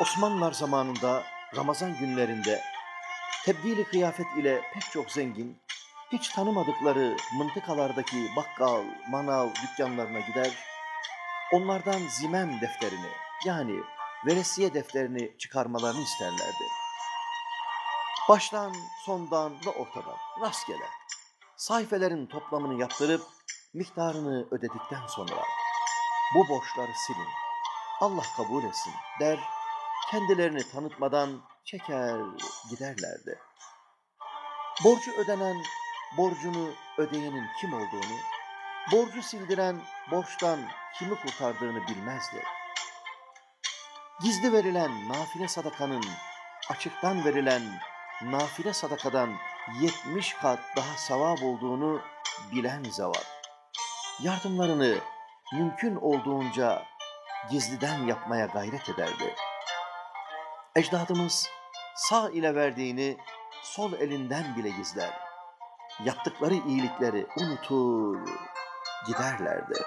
Osmanlılar zamanında Ramazan günlerinde tebdili kıyafet ile pek çok zengin, hiç tanımadıkları mıntıkalardaki bakkal, manav dükkanlarına gider, onlardan zimem defterini yani veresiye defterini çıkarmalarını isterlerdi. Baştan, sondan ve ortadan rastgele sayfelerin toplamını yaptırıp miktarını ödedikten sonra bu borçları silin, Allah kabul etsin der, kendilerini tanıtmadan çeker giderlerdi. Borcu ödenen, borcunu ödeyenin kim olduğunu, borcu sildiren borçtan kimi kurtardığını bilmezdi. Gizli verilen nafile sadakanın açıktan verilen nafile sadakadan 70 kat daha sevap olduğunu bilen zevat. Yardımlarını mümkün olduğunca gizliden yapmaya gayret ederdi. Ecdadımız sağ ile verdiğini sol elinden bile gizler. Yaptıkları iyilikleri unutur giderlerdi.